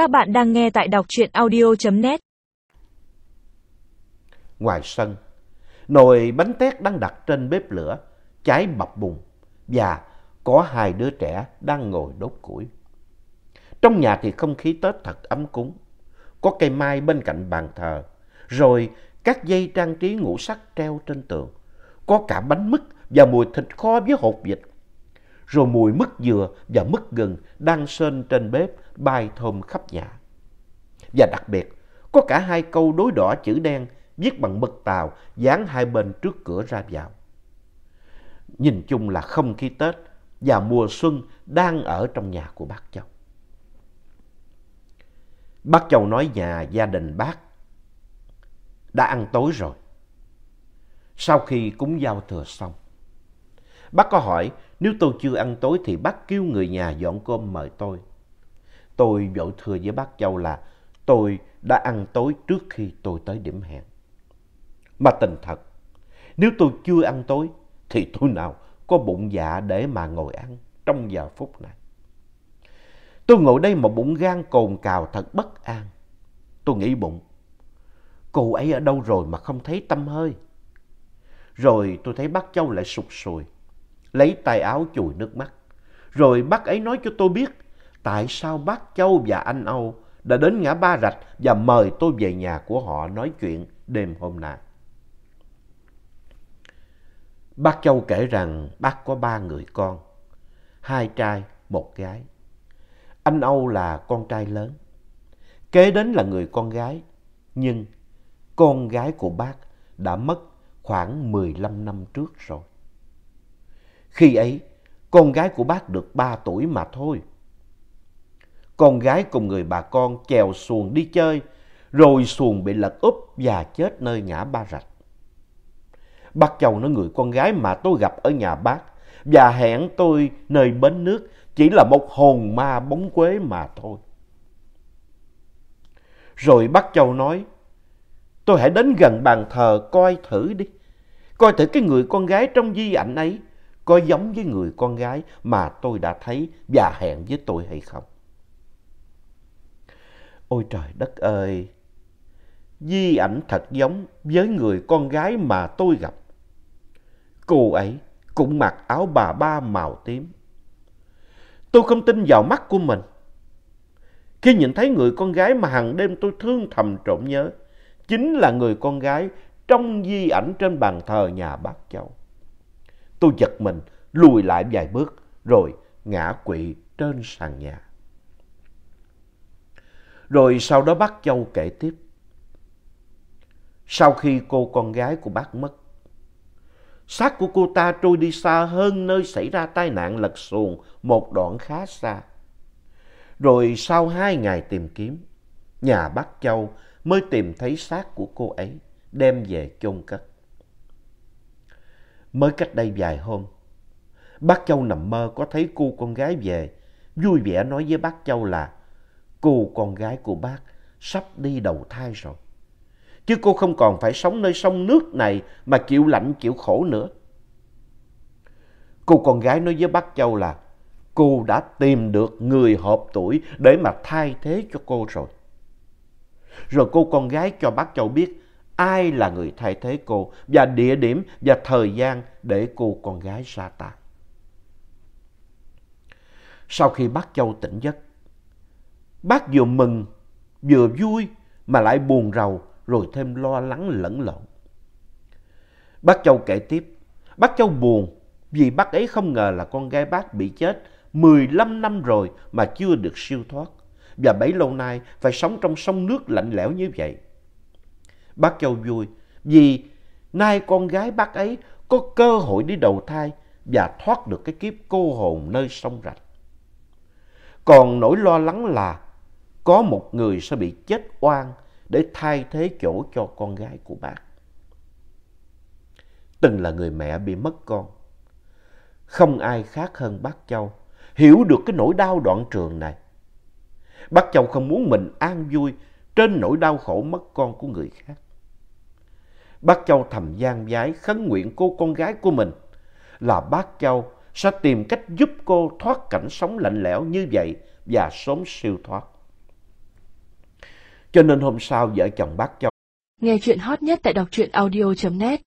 Các bạn đang nghe tại đọc truyện audio.net. Ngoài sân, nồi bánh tét đang đặt trên bếp lửa, cháy bập bùng và có hai đứa trẻ đang ngồi đốt củi. Trong nhà thì không khí Tết thật ấm cúng. Có cây mai bên cạnh bàn thờ, rồi các dây trang trí ngũ sắc treo trên tường. Có cả bánh mứt và mùi thịt kho với hột vịt. Rồi mùi mứt dừa và mứt gừng đang sên trên bếp bay thơm khắp nhà. Và đặc biệt, có cả hai câu đối đỏ chữ đen viết bằng mực tàu dán hai bên trước cửa ra vào. Nhìn chung là không khí Tết và mùa xuân đang ở trong nhà của bác Châu. Bác Châu nói nhà gia đình bác đã ăn tối rồi. Sau khi cúng giao thừa xong, bác có hỏi nếu tôi chưa ăn tối thì bác kêu người nhà dọn cơm mời tôi. Tôi vội thưa với bác Châu là tôi đã ăn tối trước khi tôi tới điểm hẹn. Mà tình thật, nếu tôi chưa ăn tối thì tôi nào có bụng dạ để mà ngồi ăn trong giờ phút này. Tôi ngồi đây mà bụng gan cồn cào thật bất an. Tôi nghĩ bụng, cô ấy ở đâu rồi mà không thấy tâm hơi. Rồi tôi thấy bác Châu lại sụt sùi, lấy tay áo chùi nước mắt. Rồi bác ấy nói cho tôi biết tại sao bác Châu và anh Âu đã đến ngã ba rạch và mời tôi về nhà của họ nói chuyện đêm hôm nay. Bác Châu kể rằng bác có ba người con, hai trai, một gái. Anh Âu là con trai lớn, kế đến là người con gái, nhưng con gái của bác đã mất khoảng 15 năm trước rồi. Khi ấy, con gái của bác được 3 tuổi mà thôi. Con gái cùng người bà con chèo xuồng đi chơi, rồi xuồng bị lật úp và chết nơi ngã ba rạch. Bác Châu nói người con gái mà tôi gặp ở nhà bác và hẹn tôi nơi bến nước chỉ là một hồn ma bóng quế mà thôi. Rồi bác Châu nói, tôi hãy đến gần bàn thờ coi thử đi. Coi thử cái người con gái trong di ảnh ấy có giống với người con gái mà tôi đã thấy và hẹn với tôi hay không. Ôi trời đất ơi! Di ảnh thật giống với người con gái mà tôi gặp. Cô ấy cũng mặc áo bà ba màu tím. Tôi không tin vào mắt của mình. Khi nhìn thấy người con gái mà hàng đêm tôi thương thầm trộm nhớ, chính là người con gái trong di ảnh trên bàn thờ nhà bác Châu. Tôi giật mình, lùi lại vài bước, rồi ngã quỵ trên sàn nhà. Rồi sau đó bác Châu kể tiếp. Sau khi cô con gái của bác mất, xác của cô ta trôi đi xa hơn nơi xảy ra tai nạn lật xuồng một đoạn khá xa. Rồi sau hai ngày tìm kiếm, nhà bác Châu mới tìm thấy xác của cô ấy đem về chôn cất. Mới cách đây vài hôm, bác Châu nằm mơ có thấy cô con gái về, vui vẻ nói với bác Châu là cô con gái của bác sắp đi đầu thai rồi. Chứ cô không còn phải sống nơi sông nước này mà chịu lạnh chịu khổ nữa. Cô con gái nói với bác Châu là cô đã tìm được người hợp tuổi để mà thay thế cho cô rồi. Rồi cô con gái cho bác Châu biết ai là người thay thế cô và địa điểm và thời gian để cô con gái ra tay. Sau khi bác Châu tỉnh giấc, bác vừa mừng, vừa vui mà lại buồn rầu rồi thêm lo lắng lẫn lộn. Bác Châu kể tiếp, bác Châu buồn vì bác ấy không ngờ là con gái bác bị chết 15 năm rồi mà chưa được siêu thoát và bấy lâu nay phải sống trong sông nước lạnh lẽo như vậy. Bác Châu vui vì nay con gái bác ấy có cơ hội đi đầu thai và thoát được cái kiếp cô hồn nơi sông rạch. Còn nỗi lo lắng là có một người sẽ bị chết oan để thay thế chỗ cho con gái của bác. Từng là người mẹ bị mất con. Không ai khác hơn bác Châu hiểu được cái nỗi đau đoạn trường này. Bác Châu không muốn mình an vui trên nỗi đau khổ mất con của người khác. Bác Châu thầm gian giái khấn nguyện cô con gái của mình là bác Châu sẽ tìm cách giúp cô thoát cảnh sống lạnh lẽo như vậy và sớm siêu thoát. Cho nên hôm sau vợ chồng bác châu Nghe chuyện hot nhất tại đọc truyện audio.net